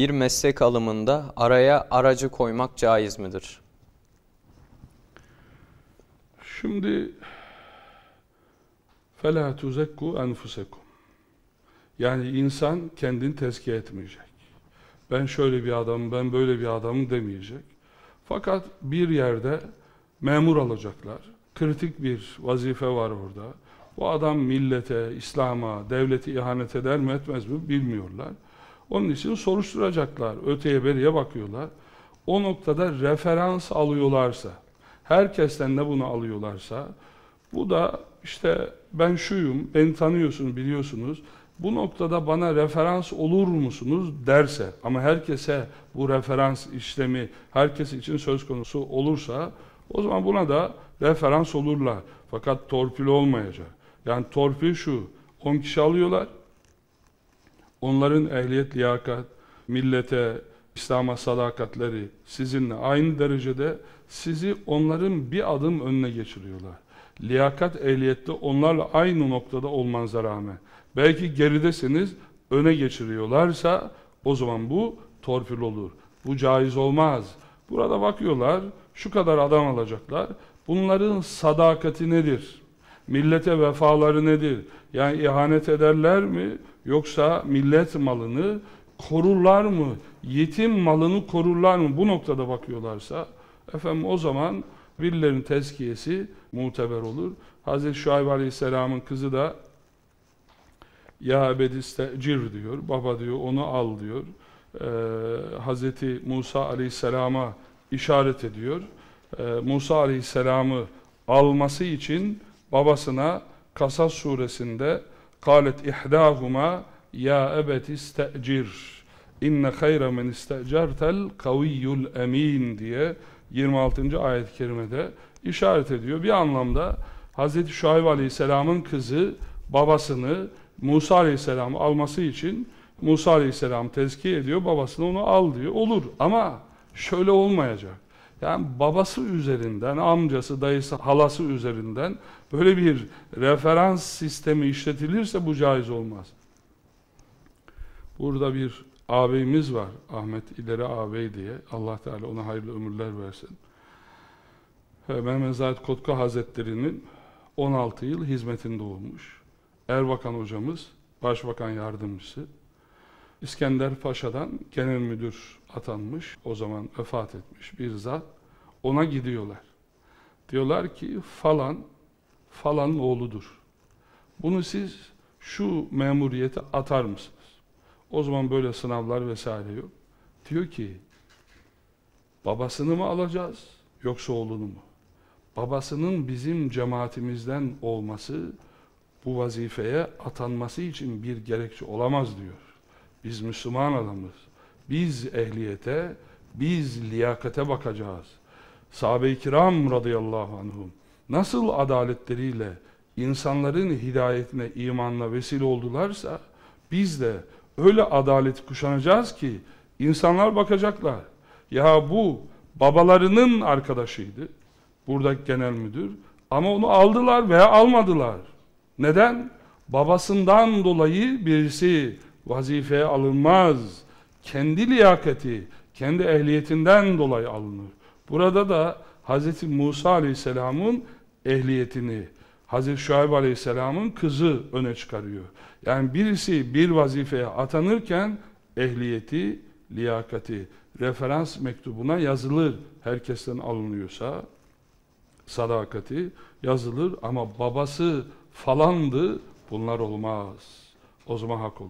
Bir meslek alımında araya aracı koymak caiz midir? Şimdi فَلَا تُزَكُّوا أَنْفُسَكُمْ Yani insan kendini tezkiye etmeyecek. Ben şöyle bir adamım, ben böyle bir adamım demeyecek. Fakat bir yerde memur alacaklar. Kritik bir vazife var orada. Bu adam millete, İslam'a, devleti ihanet eder mi etmez mi bilmiyorlar. Onun için soruşturacaklar. Öteye beriye bakıyorlar. O noktada referans alıyorlarsa, herkesten de bunu alıyorlarsa, bu da işte ben şuyum, beni tanıyorsunuz, biliyorsunuz, bu noktada bana referans olur musunuz derse, ama herkese bu referans işlemi, herkes için söz konusu olursa, o zaman buna da referans olurlar. Fakat torpil olmayacak. Yani torpil şu, 10 kişi alıyorlar, onların ehliyet, liyakat, millete, İslam'a sadakatleri sizinle aynı derecede sizi onların bir adım önüne geçiriyorlar. Liyakat, ehliyette onlarla aynı noktada olmanıza rağmen. Belki geridesiniz, öne geçiriyorlarsa o zaman bu torpil olur. Bu caiz olmaz. Burada bakıyorlar, şu kadar adam alacaklar. Bunların sadakati nedir? Millete vefaları nedir? Yani ihanet ederler mi? Yoksa millet malını korurlar mı? Yetim malını korurlar mı? Bu noktada bakıyorlarsa efendim o zaman birilerinin tezkiyesi muteber olur. Hazreti Şuayb Aleyhisselam'ın kızı da ya ebedistecir diyor. Baba diyor onu al diyor. Ee, Hazreti Musa Aleyhisselam'a işaret ediyor. Ee, Musa Aleyhisselam'ı alması için babasına Kasas suresinde kalet ihdahuma ya ebeti istecir inne hayra men istecertel kaviyyul emin diye 26. ayet-i kerimede işaret ediyor. Bir anlamda Hz. Şuayb Aleyhisselam'ın kızı babasını Musa Aleyhisselam'ı alması için Musa Aleyhisselam tezkiye ediyor. Babasını onu al diyor. Olur ama şöyle olmayacak. Yani babası üzerinden, amcası, dayısı, halası üzerinden böyle bir referans sistemi işletilirse bu caiz olmaz. Burada bir ağabeyimiz var. Ahmet İleri ağabey diye. Allah Teala ona hayırlı ömürler versin. Mehmet Zahid Kotka Hazretleri'nin 16 yıl hizmetinde olmuş. Erbakan hocamız, başbakan yardımcısı. İskender Paşa'dan genel müdür atanmış. O zaman vefat etmiş bir zat. Ona gidiyorlar. Diyorlar ki falan, falan oğludur. Bunu siz şu memuriyete atar mısınız? O zaman böyle sınavlar vesaire yok. Diyor ki, babasını mı alacağız yoksa oğlunu mu? Babasının bizim cemaatimizden olması, bu vazifeye atanması için bir gerekçe olamaz diyor. Biz Müslüman adamız. Biz ehliyete, biz liyakate bakacağız. Sahabe-i kiram radıyallahu anhum nasıl adaletleriyle insanların hidayetine, imanla vesile oldularsa biz de öyle adalet kuşanacağız ki insanlar bakacaklar. Ya bu babalarının arkadaşıydı. Burada genel müdür. Ama onu aldılar veya almadılar. Neden? Babasından dolayı birisi vazifeye alınmaz. Kendi liyakati, kendi ehliyetinden dolayı alınır. Burada da Hz. Musa Aleyhisselam'ın ehliyetini, Hz. Şuayb Aleyhisselam'ın kızı öne çıkarıyor. Yani birisi bir vazifeye atanırken ehliyeti, liyakati, referans mektubuna yazılır. Herkesten alınıyorsa sadakati yazılır ama babası falandı bunlar olmaz. O zaman hak olur.